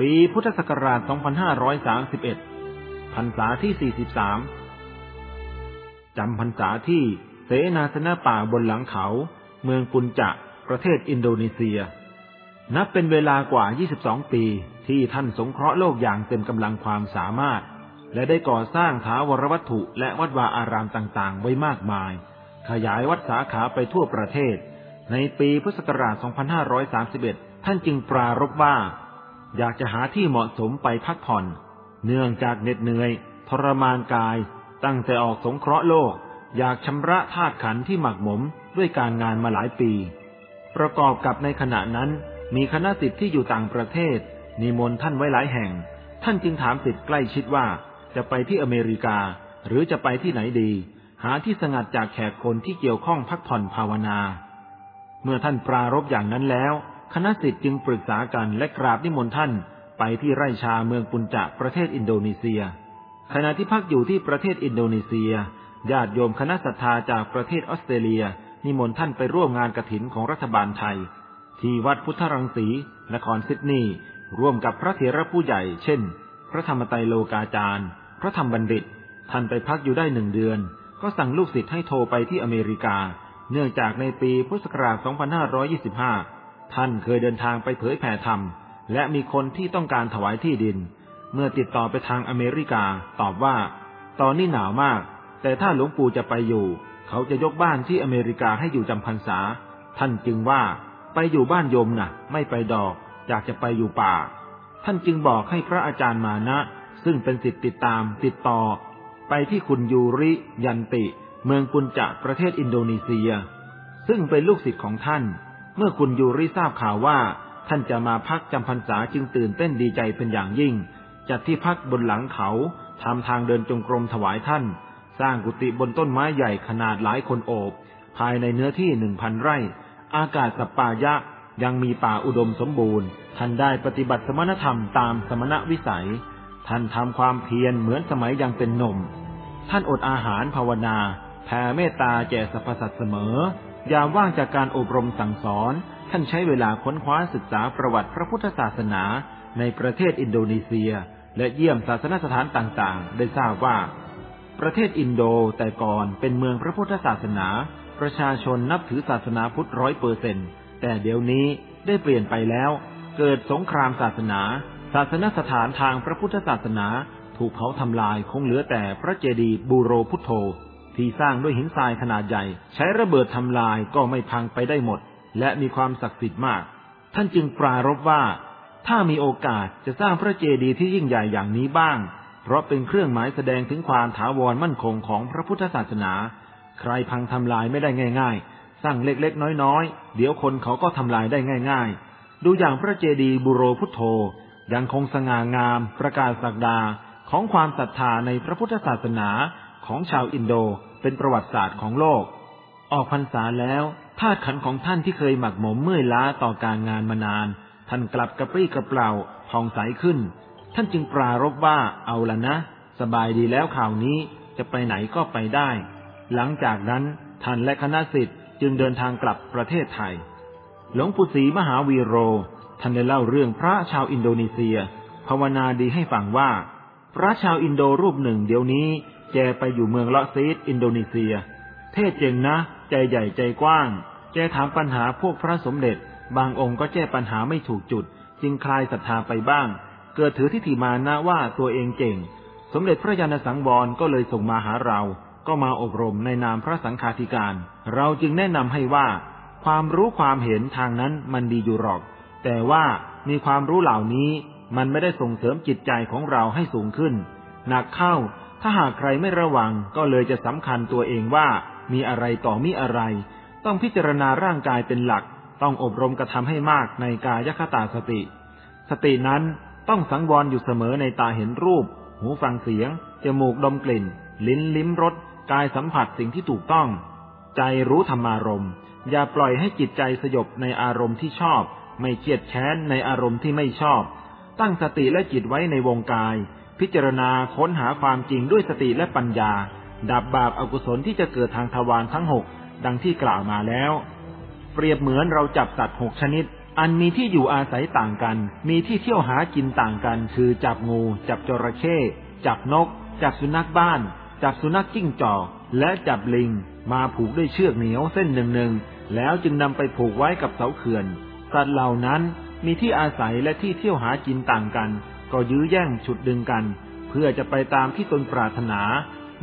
ปีพุทธศักราช 2531 พรรษาที่ 43 จำพรรษาที่เสนาสนะป่าบนหลังเขา เมืองปุญจะ ประเทศอินโดนีเซีย นับเป็นเวลากว่า 22 ปีที่ท่านสงเคราะห์โลกอย่างเต็มกำลังความสามารถ และได้ก่อสร้างถาวรวัตถุและวัดวาอารามต่างๆ ไว้มากมาย ขยายวัดสาขาไปทั่วประเทศ ในปีพุทธศักราช 2531 ท่านจึงปรารบว่า อยากจะหาที่เหมาะสมไปพักผ่อน เนื่องจากเหน็ดเหนื่อยทรมานกาย ตั้งแต่ออกสงเคราะห์โลก อยากชำระธาตุขันที่หมักหมมด้วยการงานมาหลายปี ประกอบกับในขณะนั้น มีคณะสิทธิ์ที่อยู่ต่างประเทศ นิมนต์ท่านไว้หลายแห่ง ท่านจึงถามสิทธิ์ใกล้ชิดว่า จะไปที่อเมริกา หรือจะไปที่ไหนดี หาที่สงัดจากแขกคนที่เกี่ยวข้องพักผ่อนภาวนา เมื่อท่านปรารบอย่างนั้นแล้ว คณะสิทธิ์จึงปรึกษากันและกราบนิมนต์ท่านไปที่ไร่ชาเมืองปุญจะประเทศอินโดนีเซีย ขณะที่พักอยู่ที่ประเทศอินโดนีเซียญาติโยมคณะศรัทธาจากประเทศออสเตรเลีย นิมนต์ท่านไปร่วมงานกระถินของรัฐบาลไทย ที่วัดพุทธรังสี นครซิดนีย์ร่วมกับพระเถระผู้ใหญ่ เช่น พระธรรมไตรโลกาจารย์ พระธรรมบัณฑิต ท่านไปพักอยู่ได้หนึ่งเดือน ก็สั่งลูกศิษย์ให้โทรไปที่อเมริกา เนื่องจากในปีพุทธศักราช 2525 ท่านเคยเดินทางไปเผยแผ่ธรรม และมีคนที่ต้องการถวายที่ดิน เมื่อติดต่อไปทางอเมริกา ตอบว่า ตอนนี้หนาวมาก แต่ถ้าหลวงปู่จะไปอยู่ เขาจะยกบ้านที่อเมริกาให้อยู่จำพรรษา ท่านจึงว่าไปอยู่บ้านโยมนะ่ะ ไม่ไปดอก อยากจะไปอยู่ป่า ท่านจึงบอกให้พระอาจารย์มานะ ซึ่งเป็นสิทธิติดตามติดต่อ ไปที่คุณยูริยันติ เมืองปุญจะประเทศอินโดนีเซีย ซึ่งเป็นลูกศิษย์ของท่าน เมื่อคุณยูริทราบข่าวว่า ท่านจะมาพักจำพรรษาจึงตื่นเต้นดีใจเป็นอย่างยิ่ง จัดที่พักบนหลังเขาทำทางเดินจงกรมถวายท่าน สร้างกุฏิบนต้นไม้ใหญ่ขนาดหลายคนโอบ ภายในเนื้อที่หนึ่งพันไร่ อากาศสัปปายะยังมีป่าอุดมสมบูรณ์ ท่านได้ปฏิบัติสมณธรรมตามสมณวิสัย ท่านทำความเพียรเหมือนสมัยยังเป็นหนุ่ม ท่านอดอาหารภาวนา แผ่เมตตาแก่สรรพสัตว์เสมอ ยามว่างจากการอบรมสั่งสอน ท่านใช้เวลาค้นคว้าศึกษาประวัติพระพุทธศาสนา ในประเทศอินโดนีเซีย และเยี่ยมศาสนสถานต่างๆ ได้ทราบว่า ประเทศอินโดแต่ก่อนเป็นเมืองพระพุทธศาสนา ประชาชนนับถือศาสนาพุทธร้อยเปอร์เซนแต่เดี๋ยวนี้ได้เปลี่ยนไปแล้ว เกิดสงครามศาสนา ศาสนสถานทางพระพุทธศาสนา ถูกเผาทำลายคงเหลือแต่พระเจดีย์บูโรพุทโธ ที่สร้างด้วยหินทรายขนาดใหญ่ ใช้ระเบิดทำลายก็ไม่พังไปได้หมด และมีความศักดิ์สิทธิ์มาก ท่านจึงปรารบว่า ถ้ามีโอกาสจะสร้างพระเจดีย์ที่ยิ่งใหญ่อย่างนี้บ้าง เพราะเป็นเครื่องหมายแสดงถึงความถาวรมั่นคงของพระพุทธศาสนา ใครพังทำลายไม่ได้ง่าย ๆ สร้างเล็กๆ น้อยๆ เดี๋ยวคนเขาก็ทำลายได้ง่าย ๆ ดูอย่างพระเจดีย์บุโรพุทโธยังคงสง่างาม ประกาศศักดาของความศรัทธาในพระพุทธศาสนา ของชาวอินโดเป็นประวัติศาสตร์ของโลก ออกพรรษาแล้วธาตุขันของท่านที่เคยหมักหมมเมื่อยล้าต่อการงานมานาน ท่านกลับกระปรี้กระเปร่าผ่องใสขึ้น ท่านจึงปรารภว่าเอาละนะ สบายดีแล้วคราวนี้จะไปไหนก็ไปได้ หลังจากนั้นท่านและคณะศิษย์จึงเดินทางกลับประเทศไทย หลวงปู่ศรีมหาวีโร ท่านได้เล่าเรื่องพระชาวอินโดนีเซีย ภาวนาดีให้ฟังว่า พระชาวอินโดรูปหนึ่งเดี๋ยวนี้ แกไปอยู่เมืองละซีดอินโดนีเซีย เทศน์เก่งนะ ใจใหญ่ใจกว้าง แกถามปัญหาพวกพระสมเด็จ บางองค์ก็แก้ปัญหาไม่ถูกจุด จึงคลายศรัทธาไปบ้าง เกิดถือทิฏฐิมานะว่าตัวเองเก่งสมเด็จพระยาณสังวรก็เลยส่งมาหาเรา ก็มาอบรมในนามพระสังฆาธิการ เราจึงแนะนำให้ว่า ความรู้ความเห็นทางนั้นมันดีอยู่หรอก แต่ว่ามีความรู้เหล่านี้มันไม่ได้ส่งเสริมจิตใจของเราให้สูงขึ้น หนักเข้าถ้าหากใครไม่ระวังก็เลยจะสำคัญตัวเองว่ามีอะไรต่อมีอะไร ต้องพิจารณาร่างกายเป็นหลัก ต้องอบรมกระทำให้มากในกายคตาสติ สตินั้นต้องสังวรอยู่เสมอในตาเห็นรูป หูฟังเสียง จมูกดมกลิ่น ลิ้นลิ้มรส กายสัมผัสสิ่งที่ถูกต้อง ใจรู้ธรรมารมณ์ อย่าปล่อยให้จิตใจสยบในอารมณ์ที่ชอบ ไม่เครียดแค้นในอารมณ์ที่ไม่ชอบ ตั้งสติและจิตไว้ในวงกาย พิจารณาค้นหาความจริงด้วยสติและปัญญา ดับบาปอากุศลที่จะเกิดทางทวารทั้งหกดังที่กล่าวมาแล้ว เปรียบเหมือนเราจับสัตว์หกชนิด อันมีที่อยู่อาศัยต่างกัน มีที่เที่ยวหากินต่างกัน คือจับงู จับจระเข้จับนก จับสุนัขบ้าน จับสุนัขจิ้งจอก และจับลิง มาผูกด้วยเชือกเหนียวเส้นหนึ่งๆแล้วจึงนำไปผูกไว้กับเสาเขื่อน สัตว์เหล่านั้นมีที่อาศัยและที่เที่ยวหากินต่างกัน ก็ยื้อแย่งฉุดดึงกัน เพื่อจะไปตามที่ตนปรารถนา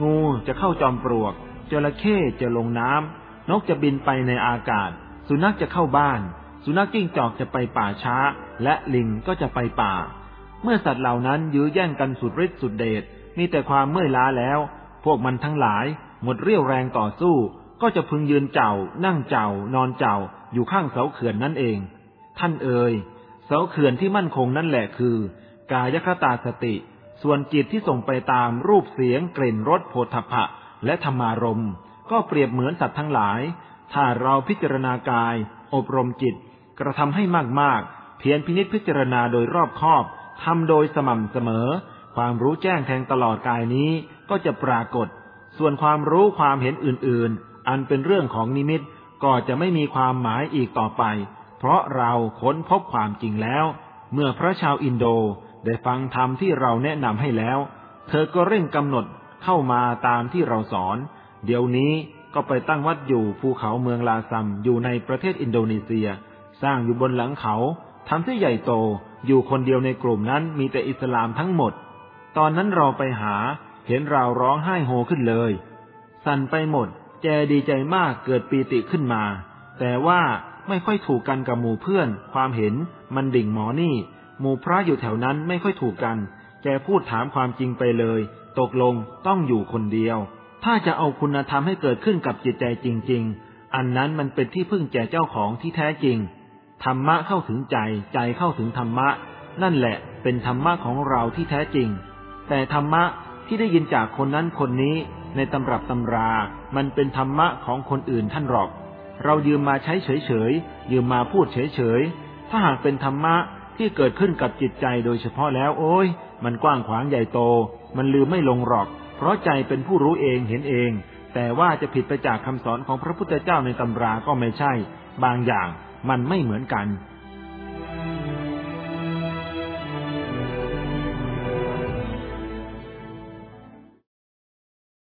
งูจะเข้าจอมปลวก จระเข้จะลงน้ำนกจะบินไปในอากาศ สุนัขจะเข้าบ้าน สุนัขจิ้งจอกจะไปป่าช้า และลิงก็จะไปป่า เมื่อสัตว์เหล่านั้นยื้อแย่งกันสุดฤทธิ์สุดเดชมีแต่ความเมื่อยล้าแล้ว พวกมันทั้งหลาย หมดเรี่ยวแรงต่อสู้ ก็จะพึงยืนเจ้า นั่งเจ้า นอนเจ้า อยู่ข้างเสาเขื่อนนั่นเอง ท่านเอ่ยเสาเขื่อนที่มั่นคงนั่นแหละคือ กายคตาสติ ส่วนจิตที่ส่งไปตามรูปเสียง กลิ่นรสโผฏฐัพพะและธรรมารมณ์ก็เปรียบเหมือนสัตว์ทั้งหลาย ถ้าเราพิจารณากาย อบรมจิต กระทำให้มากๆ เพียรพินิจพิจารณาโดยรอบคอบทำโดยสม่ำเสมอ ความรู้แจ้งแทงตลอดกายนี้ก็จะปรากฏ ส่วนความรู้ความเห็นอื่นๆ อันเป็นเรื่องของนิมิตก็จะไม่มีความหมายอีกต่อไป เพราะเราค้นพบความจริงแล้ว เมื่อพระชาวอินโด ได้ฟังธรรมที่เราแนะนำให้แล้ว เธอก็เร่งกำหนดเข้ามาตามที่เราสอน เดี๋ยวนี้ก็ไปตั้งวัดอยู่ภูเขาเมืองลาซัมอยู่ในประเทศอินโดนีเซีย สร้างอยู่บนหลังเขาทำที่ใหญ่โตอยู่คนเดียวในกลุ่มนั้นมีแต่อิสลามทั้งหมด ตอนนั้นเราไปหาเห็นเราร้องไห้โฮขึ้นเลย สั่นไปหมด แจดีใจมากเกิดปีติขึ้นมา แต่ว่าไม่ค่อยถูกกันกับหมู่เพื่อน ความเห็นมันดิ่งหมอนี่ หมู่พระอยู่แถวนั้นไม่ค่อยถูกกัน แกพูดถามความจริงไปเลย ตกลงต้องอยู่คนเดียว ถ้าจะเอาคุณธรรมให้เกิดขึ้นกับจิตใจจริง ๆ อันนั้นมันเป็นที่พึ่งแก่เจ้าของที่แท้จริง ธรรมะเข้าถึงใจ ใจเข้าถึงธรรมะ นั่นแหละเป็นธรรมะของเราที่แท้จริง แต่ธรรมะที่ได้ยินจากคนนั้นคนนี้ในตำรับตำรา มันเป็นธรรมะของคนอื่นท่านหรอก เรายืมมาใช้เฉยๆ ยืมมาพูดเฉยๆ ถ้าหากเป็นธรรมะ ที่เกิดขึ้นกับจิตใจโดยเฉพาะแล้ว โอ้ยมันกว้างขวางใหญ่โต มันลืมไม่ลงหรอก เพราะใจเป็นผู้รู้เองเห็นเอง แต่ว่าจะผิดไปจากคำสอนของพระพุทธเจ้าในตำราก็ไม่ใช่ บางอย่างมันไม่เหมือนกัน